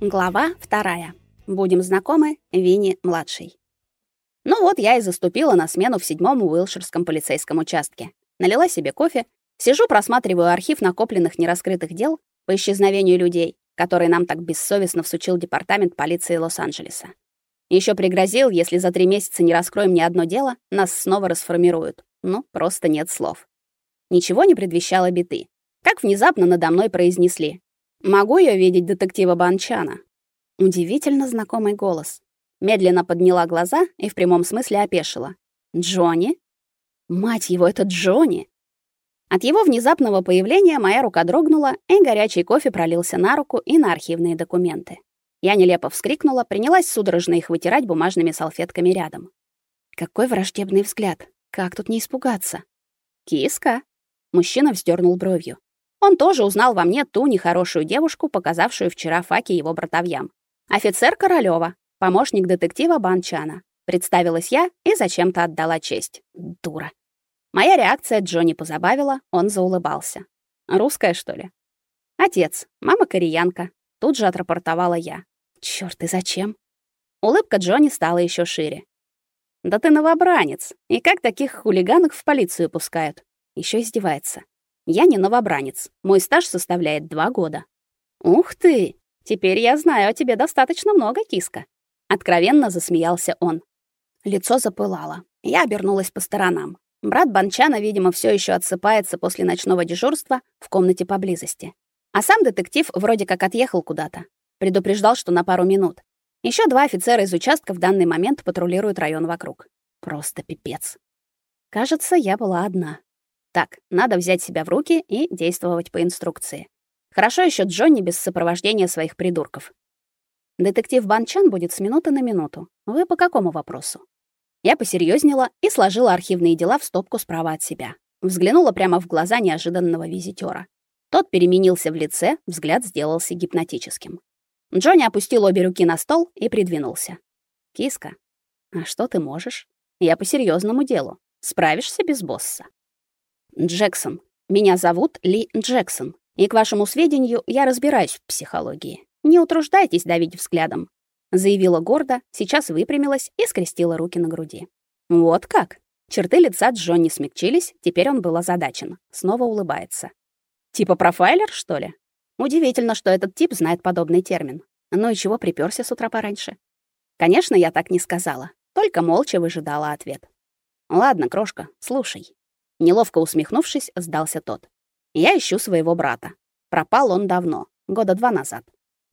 Глава вторая. Будем знакомы, Винни младший. Ну вот я и заступила на смену в седьмом Уилширском полицейском участке. Налила себе кофе, сижу, просматриваю архив накопленных нераскрытых дел по исчезновению людей, которые нам так бессовестно всучил департамент полиции Лос-Анджелеса. Еще пригрозил, если за три месяца не раскроем ни одно дело, нас снова расформируют. Ну, просто нет слов. Ничего не предвещало беды. Как внезапно надо мной произнесли: Могу я видеть детектива Банчана? Удивительно знакомый голос. Медленно подняла глаза и в прямом смысле опешила. Джонни? Мать его, это Джонни. От его внезапного появления моя рука дрогнула, и горячий кофе пролился на руку и на архивные документы. Я нелепо вскрикнула, принялась судорожно их вытирать бумажными салфетками рядом. Какой враждебный взгляд. Как тут не испугаться? Киска. Мужчина вздернул бровью. Он тоже узнал во мне ту нехорошую девушку, показавшую вчера факи его братовьям. Офицер Королёва, помощник детектива Банчана. Представилась я и зачем-то отдала честь. Дура. Моя реакция Джонни позабавила, он заулыбался. Русская, что ли? Отец, мама кореянка. Тут же отрапортовала я. Чёрт, и зачем? Улыбка Джонни стала ещё шире. Да ты новобранец. И как таких хулиганов в полицию пускают? Ещё издевается. Я не новобранец. Мой стаж составляет два года. Ух ты! Теперь я знаю о тебе достаточно много, киска. Откровенно засмеялся он. Лицо запылало. Я обернулась по сторонам. Брат Банчана, видимо, все еще отсыпается после ночного дежурства в комнате поблизости. А сам детектив вроде как отъехал куда-то. Предупреждал, что на пару минут. Еще два офицера из участка в данный момент патрулируют район вокруг. Просто пипец. Кажется, я была одна. Так, надо взять себя в руки и действовать по инструкции. Хорошо еще Джонни без сопровождения своих придурков. Детектив Банчан будет с минуты на минуту. Вы по какому вопросу? Я посерьезнела и сложила архивные дела в стопку справа от себя. Взглянула прямо в глаза неожиданного визитера. Тот переменился в лице, взгляд сделался гипнотическим. Джонни опустил обе руки на стол и придвинулся. Киска, а что ты можешь? Я по серьезному делу. Справишься без босса? Джексон. Меня зовут Ли Джексон. И к вашему сведению, я разбираюсь в психологии. Не утруждайтесь давить взглядом, заявила гордо, сейчас выпрямилась и скрестила руки на груди. Вот как. Черты лица Джонни смягчились, теперь он был озадачен. Снова улыбается. Типа профайлер, что ли? Удивительно, что этот тип знает подобный термин. Ну и чего припёрся с утра пораньше? Конечно, я так не сказала, только молча выжидала ответ. Ладно, крошка, слушай. Неловко усмехнувшись, сдался тот. Я ищу своего брата. Пропал он давно, года два назад.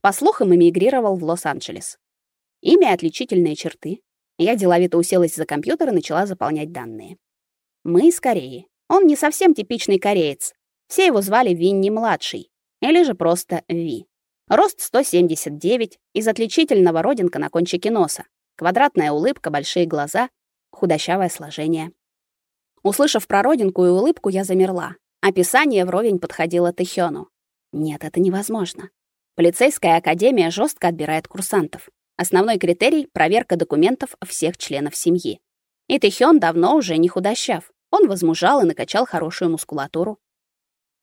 По слухам, эмигрировал в Лос-Анджелес. Имя отличительные черты. Я деловито уселась за компьютер и начала заполнять данные. Мы из Кореи. Он не совсем типичный кореец. Все его звали Винни-младший, или же просто Ви. Рост 179, из отличительного родинка на кончике носа, квадратная улыбка, большие глаза, худощавое сложение. Услышав про родинку и улыбку, я замерла. Описание вровень подходило Тэхёну. Нет, это невозможно. Полицейская академия жестко отбирает курсантов. Основной критерий проверка документов всех членов семьи. И Тэхён давно уже не худощав. Он возмужал и накачал хорошую мускулатуру.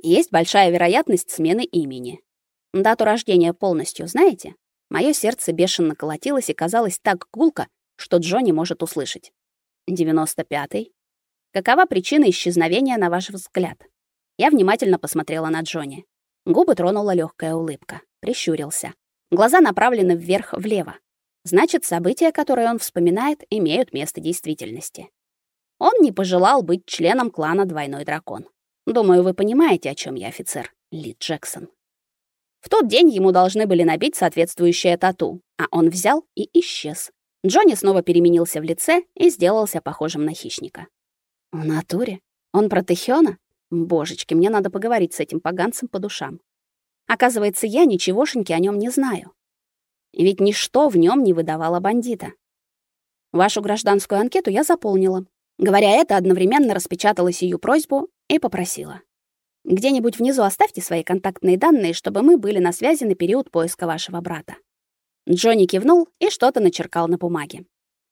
Есть большая вероятность смены имени. Дату рождения полностью знаете? Мое сердце бешено колотилось и казалось так гулко, что Джонни может услышать. 95-й, Какова причина исчезновения, на ваш взгляд? Я внимательно посмотрела на Джонни. Губы тронула легкая улыбка. Прищурился. Глаза направлены вверх влево. Значит, события, которые он вспоминает, имеют место действительности. Он не пожелал быть членом клана Двойной дракон. Думаю, вы понимаете, о чем я, офицер Ли Джексон. В тот день ему должны были набить соответствующее тату, а он взял и исчез. Джонни снова переменился в лице и сделался похожим на хищника. В натуре? Он про Тэхёна? Божечки, мне надо поговорить с этим поганцем по душам. Оказывается, я ничегошеньки о нем не знаю. Ведь ничто в нем не выдавало бандита. Вашу гражданскую анкету я заполнила. Говоря это, одновременно распечатала сию просьбу и попросила. Где-нибудь внизу оставьте свои контактные данные, чтобы мы были на связи на период поиска вашего брата. Джонни кивнул и что-то начеркал на бумаге.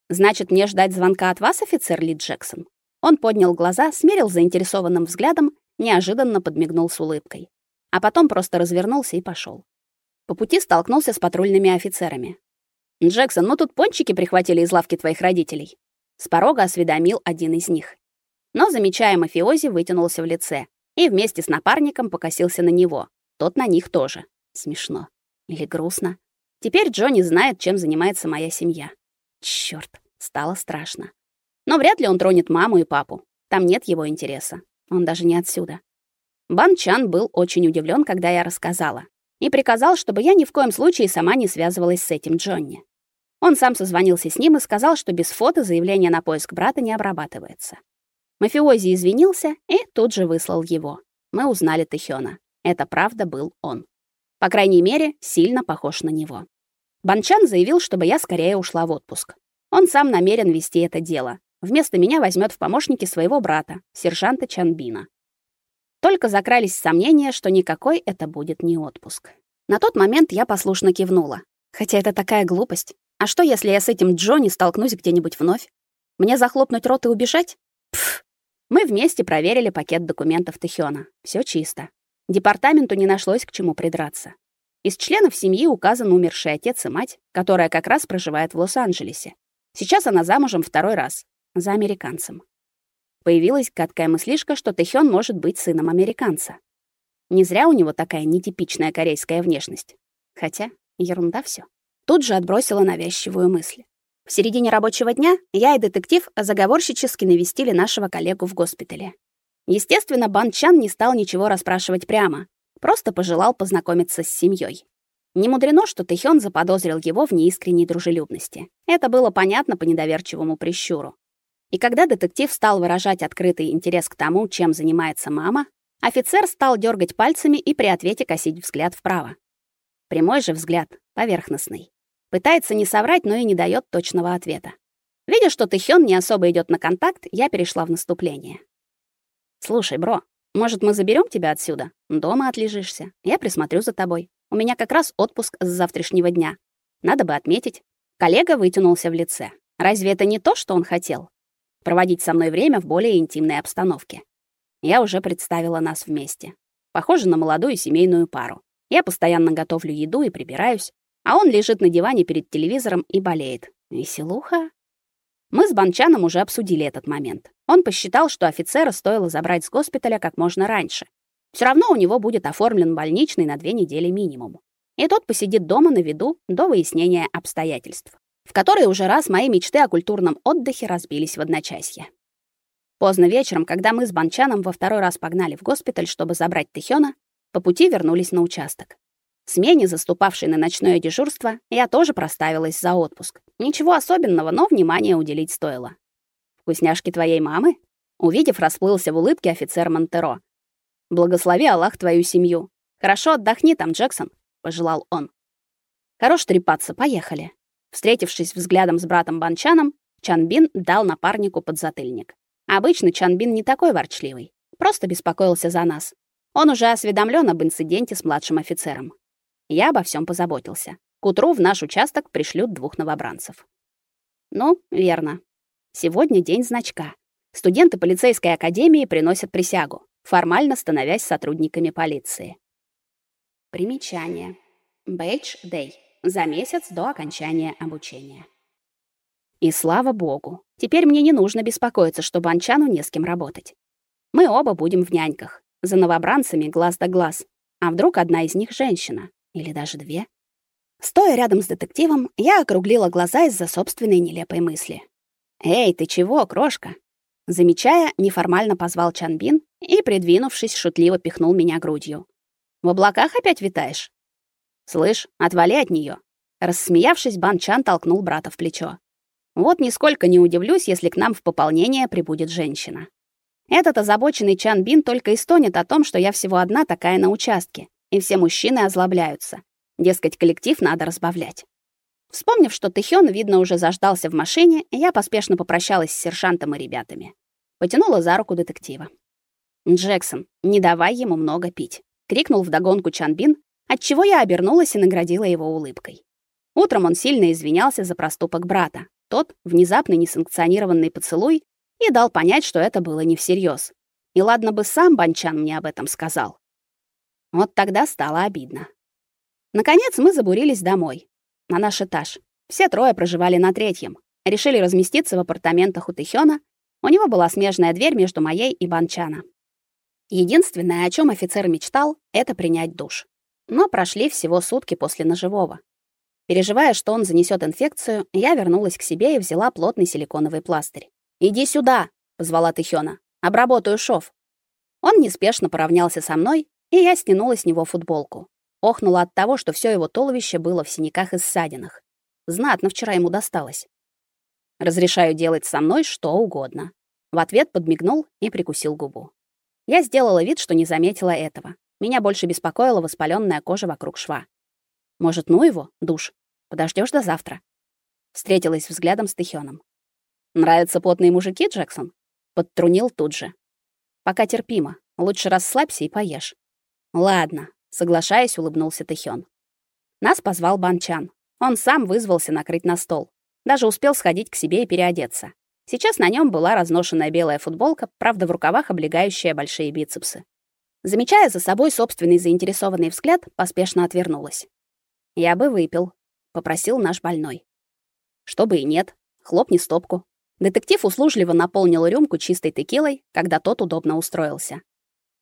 Значит, мне ждать звонка от вас, офицер Ли Джексон? Он поднял глаза, смерил заинтересованным взглядом, неожиданно подмигнул с улыбкой, а потом просто развернулся и пошел. По пути столкнулся с патрульными офицерами. «Джексон, мы тут пончики прихватили из лавки твоих родителей». С порога осведомил один из них. Но, замечая мафиози, вытянулся в лице и вместе с напарником покосился на него. Тот на них тоже. Смешно. Или грустно. Теперь Джонни знает, чем занимается моя семья. Чёрт, стало страшно. Но вряд ли он тронет маму и папу. Там нет его интереса. Он даже не отсюда. Бан Чан был очень удивлен, когда я рассказала, и приказал, чтобы я ни в коем случае сама не связывалась с этим Джонни. Он сам созвонился с ним и сказал, что без фото заявление на поиск брата не обрабатывается. Мафиози извинился и тут же выслал его. Мы узнали Тэхёна. Это правда был он. По крайней мере, сильно похож на него. Банчан заявил, чтобы я скорее ушла в отпуск. Он сам намерен вести это дело. Вместо меня возьмет в помощники своего брата, сержанта Чанбина. Только закрались сомнения, что никакой это будет не отпуск. На тот момент я послушно кивнула. Хотя это такая глупость. А что, если я с этим Джонни столкнусь где-нибудь вновь? Мне захлопнуть рот и убежать? Пф. Мы вместе проверили пакет документов Тэхёна. Всё чисто. Департаменту не нашлось к чему придраться. Из членов семьи указан умерший отец и мать, которая как раз проживает в Лос-Анджелесе. Сейчас она замужем второй раз за американцем. Появилась гадкая мыслишка, что Тэхён может быть сыном американца. Не зря у него такая нетипичная корейская внешность. Хотя ерунда всё. Тут же отбросила навязчивую мысль. В середине рабочего дня я и детектив заговорщически навестили нашего коллегу в госпитале. Естественно, Бан Чан не стал ничего расспрашивать прямо, просто пожелал познакомиться с семьей. Не мудрено, что Тэхён заподозрил его в неискренней дружелюбности. Это было понятно по недоверчивому прищуру. И когда детектив стал выражать открытый интерес к тому, чем занимается мама, офицер стал дергать пальцами и при ответе косить взгляд вправо. Прямой же взгляд, поверхностный. Пытается не соврать, но и не дает точного ответа. Видя, что Тэхён не особо идет на контакт, я перешла в наступление. Слушай, бро, может, мы заберем тебя отсюда? Дома отлежишься. Я присмотрю за тобой. У меня как раз отпуск с завтрашнего дня. Надо бы отметить. Коллега вытянулся в лице. Разве это не то, что он хотел? Проводить со мной время в более интимной обстановке. Я уже представила нас вместе. Похоже на молодую семейную пару. Я постоянно готовлю еду и прибираюсь, а он лежит на диване перед телевизором и болеет. Веселуха. Мы с Банчаном уже обсудили этот момент. Он посчитал, что офицера стоило забрать с госпиталя как можно раньше. Все равно у него будет оформлен больничный на две недели минимум. И тот посидит дома на виду до выяснения обстоятельств в которой уже раз мои мечты о культурном отдыхе разбились в одночасье. Поздно вечером, когда мы с Банчаном во второй раз погнали в госпиталь, чтобы забрать Тэхёна, по пути вернулись на участок. Смене, заступавшей на ночное дежурство, я тоже проставилась за отпуск. Ничего особенного, но внимание уделить стоило. «Вкусняшки твоей мамы?» Увидев, расплылся в улыбке офицер Монтеро. «Благослови Аллах твою семью. Хорошо отдохни там, Джексон», — пожелал он. «Хорош трепаться, поехали». Встретившись взглядом с братом Банчаном, Чанбин дал напарнику подзатыльник. Обычно Чанбин не такой ворчливый, просто беспокоился за нас. Он уже осведомлен об инциденте с младшим офицером. Я обо всем позаботился. К утру в наш участок пришлют двух новобранцев. Ну, верно. Сегодня день значка. Студенты полицейской академии приносят присягу, формально становясь сотрудниками полиции. Примечание. Бэйдж Дэй за месяц до окончания обучения. И слава богу, теперь мне не нужно беспокоиться, что Банчану не с кем работать. Мы оба будем в няньках, за новобранцами глаз да глаз. А вдруг одна из них женщина? Или даже две? Стоя рядом с детективом, я округлила глаза из-за собственной нелепой мысли. «Эй, ты чего, крошка?» Замечая, неформально позвал Чанбин и, придвинувшись, шутливо пихнул меня грудью. «В облаках опять витаешь?» «Слышь, отвали от нее. Рассмеявшись, Бан Чан толкнул брата в плечо. «Вот нисколько не удивлюсь, если к нам в пополнение прибудет женщина. Этот озабоченный Чан Бин только и стонет о том, что я всего одна такая на участке, и все мужчины озлобляются. Дескать, коллектив надо разбавлять». Вспомнив, что Тэхён, видно, уже заждался в машине, я поспешно попрощалась с сержантом и ребятами. Потянула за руку детектива. «Джексон, не давай ему много пить», — крикнул вдогонку Чанбин, отчего я обернулась и наградила его улыбкой. Утром он сильно извинялся за проступок брата. Тот, внезапный несанкционированный поцелуй, и дал понять, что это было не всерьез. И ладно бы сам Банчан мне об этом сказал. Вот тогда стало обидно. Наконец мы забурились домой, на наш этаж. Все трое проживали на третьем. Решили разместиться в апартаментах у Тихёна. У него была смежная дверь между моей и Банчана. Единственное, о чем офицер мечтал, это принять душ. Но прошли всего сутки после ножевого. Переживая, что он занесет инфекцию, я вернулась к себе и взяла плотный силиконовый пластырь. "Иди сюда", позвала Тихёна. "Обработаю шов". Он неспешно поравнялся со мной, и я стянула с него футболку. Охнула от того, что все его туловище было в синяках и ссадинах. Знатно вчера ему досталось. Разрешаю делать со мной что угодно. В ответ подмигнул и прикусил губу. Я сделала вид, что не заметила этого. Меня больше беспокоила воспаленная кожа вокруг шва. Может, ну его, душ. Подождешь до завтра. Встретилась взглядом с Тихёном. Нравятся потные мужики, Джексон? Подтрунил тут же. Пока терпимо. Лучше расслабься и поешь. Ладно, соглашаясь, улыбнулся Тэхён. Нас позвал Банчан. Он сам вызвался накрыть на стол. Даже успел сходить к себе и переодеться. Сейчас на нем была разношенная белая футболка, правда, в рукавах облегающая большие бицепсы. Замечая за собой собственный заинтересованный взгляд, поспешно отвернулась. "Я бы выпил", попросил наш больной. Чтобы и нет, хлопни стопку. Детектив услужливо наполнил рюмку чистой текилой, когда тот удобно устроился.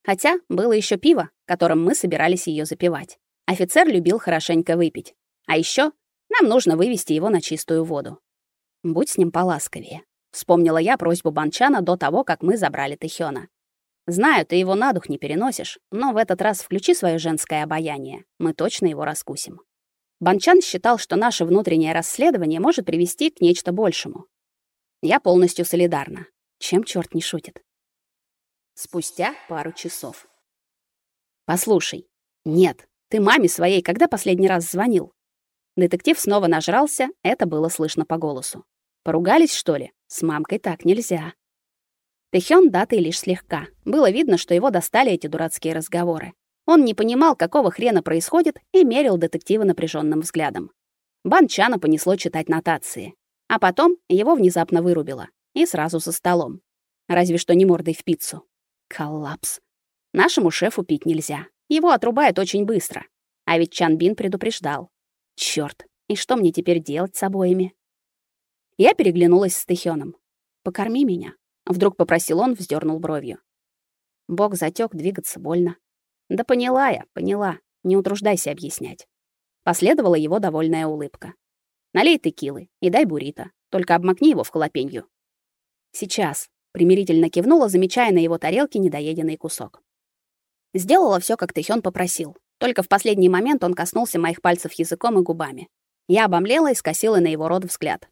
Хотя было еще пиво, которым мы собирались ее запивать. Офицер любил хорошенько выпить. А еще нам нужно вывести его на чистую воду. Будь с ним поласковее. Вспомнила я просьбу Банчана до того, как мы забрали Тэхёна. Знаю, ты его на дух не переносишь, но в этот раз включи свое женское обаяние. Мы точно его раскусим. Банчан считал, что наше внутреннее расследование может привести к нечто большему. Я полностью солидарна. Чем черт не шутит? спустя пару часов. Послушай. Нет, ты маме своей когда последний раз звонил? Детектив снова нажрался, это было слышно по голосу. Поругались, что ли? С мамкой так нельзя. Тэхён датый лишь слегка. Было видно, что его достали эти дурацкие разговоры. Он не понимал, какого хрена происходит, и мерил детектива напряженным взглядом. Бан Чана понесло читать нотации. А потом его внезапно вырубило. И сразу за столом. Разве что не мордой в пиццу. Коллапс. Нашему шефу пить нельзя. Его отрубают очень быстро. А ведь Чан Бин предупреждал. Чёрт, и что мне теперь делать с обоими? Я переглянулась с Тэхёном. «Покорми меня», — вдруг попросил он, вздернул бровью. Бог затек, двигаться больно. Да поняла я, поняла. Не утруждайся объяснять. Последовала его довольная улыбка. Налей текилы и дай буррито. Только обмакни его в халапеньо. Сейчас, примирительно кивнула, замечая на его тарелке недоеденный кусок. Сделала все, как Тэхён попросил. Только в последний момент он коснулся моих пальцев языком и губами. Я обомлела и скосила на его рот взгляд.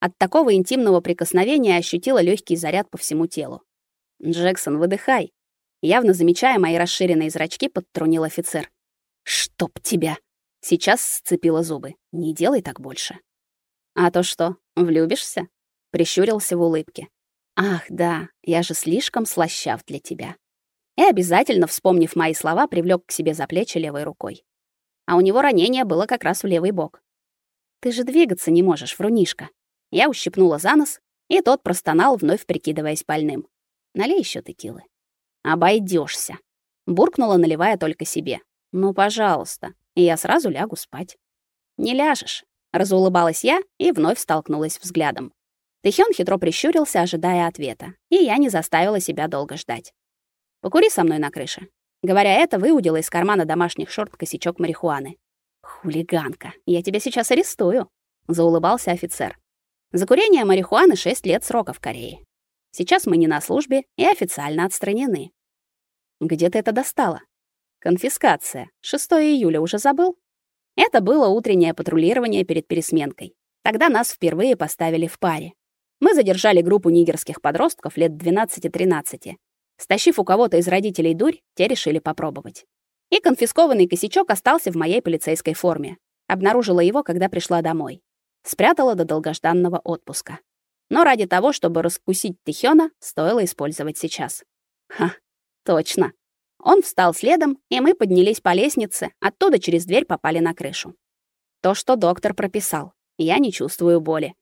От такого интимного прикосновения ощутила легкий заряд по всему телу. Джексон, выдыхай. Явно замечая мои расширенные зрачки, подтрунил офицер. Чтоб тебя. Сейчас сцепила зубы. Не делай так больше. А то что, влюбишься? Прищурился в улыбке. Ах, да, я же слишком слащав для тебя. И обязательно, вспомнив мои слова, привлек к себе за плечи левой рукой. А у него ранение было как раз в левый бок. Ты же двигаться не можешь, врунишка. Я ущипнула за нос, и тот простонал, вновь прикидываясь больным. Налей еще текилы. Обойдешься, буркнула, наливая только себе. Ну, пожалуйста. И я сразу лягу спать. Не ляжешь, разулыбалась я и вновь столкнулась взглядом. Тэхён хитро прищурился, ожидая ответа, и я не заставила себя долго ждать. «Покури со мной на крыше». Говоря это, выудила из кармана домашних шорт косячок марихуаны. «Хулиганка, я тебя сейчас арестую», — заулыбался офицер. «За курение марихуаны 6 лет срока в Корее. Сейчас мы не на службе и официально отстранены». «Где ты это достала?» «Конфискация. 6 июля уже забыл?» Это было утреннее патрулирование перед пересменкой. Тогда нас впервые поставили в паре. Мы задержали группу нигерских подростков лет 12-13. Стащив у кого-то из родителей дурь, те решили попробовать. И конфискованный косячок остался в моей полицейской форме. Обнаружила его, когда пришла домой. Спрятала до долгожданного отпуска. Но ради того, чтобы раскусить Тихёна, стоило использовать сейчас. Ха, точно. Он встал следом, и мы поднялись по лестнице, оттуда через дверь попали на крышу. То, что доктор прописал. Я не чувствую боли.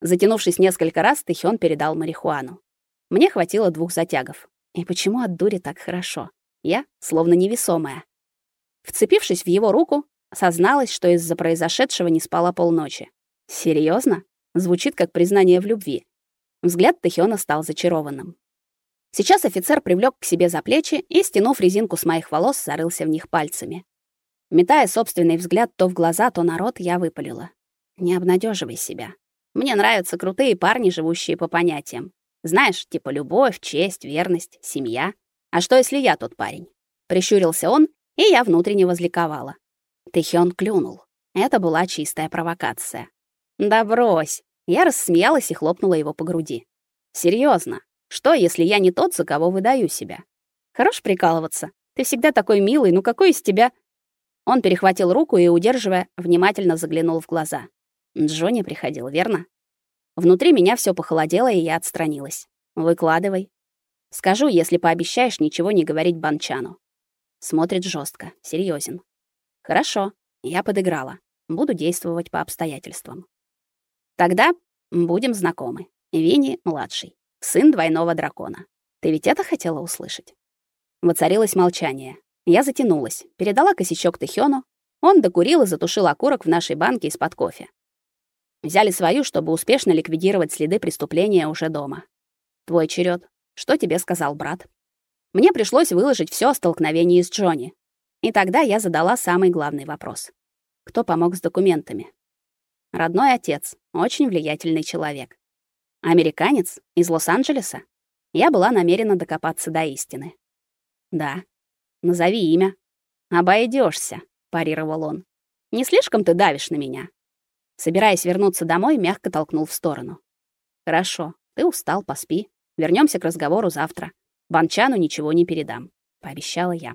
Затянувшись несколько раз, Тэхён передал марихуану. Мне хватило двух затягов. И почему от дури так хорошо? Я словно невесомая. Вцепившись в его руку, Созналась, что из-за произошедшего не спала полночи. Серьезно? Звучит как признание в любви. Взгляд Тэхёна стал зачарованным. Сейчас офицер привлёк к себе за плечи и, стянув резинку с моих волос, зарылся в них пальцами. Метая собственный взгляд то в глаза, то на рот, я выпалила: "Не обнадеживай себя. Мне нравятся крутые парни, живущие по понятиям. Знаешь, типа любовь, честь, верность, семья. А что если я тот парень?" Прищурился он, и я внутренне возликовала. Тэхён клюнул. Это была чистая провокация. Да брось. Я рассмеялась и хлопнула его по груди. Серьезно, что, если я не тот, за кого выдаю себя? Хорош прикалываться. Ты всегда такой милый, ну какой из тебя? Он перехватил руку и, удерживая, внимательно заглянул в глаза. Джонни приходил, верно? Внутри меня все похолодело, и я отстранилась. Выкладывай. Скажу, если пообещаешь ничего не говорить Банчану. Смотрит жестко, серьезен. Хорошо, я подыграла. Буду действовать по обстоятельствам. Тогда будем знакомы. Винни младший, сын двойного дракона. Ты ведь это хотела услышать? Воцарилось молчание. Я затянулась, передала косячок Тэхёну. Он докурил и затушил окурок в нашей банке из-под кофе. Взяли свою, чтобы успешно ликвидировать следы преступления уже дома. Твой черед. Что тебе сказал брат? Мне пришлось выложить все о столкновении с Джонни. И тогда я задала самый главный вопрос. Кто помог с документами? Родной отец, очень влиятельный человек. Американец из Лос-Анджелеса. Я была намерена докопаться до истины. Да. Назови имя. Обойдешься, парировал он. Не слишком ты давишь на меня. Собираясь вернуться домой, мягко толкнул в сторону. Хорошо, ты устал, поспи. Вернемся к разговору завтра. Банчану ничего не передам, пообещала я.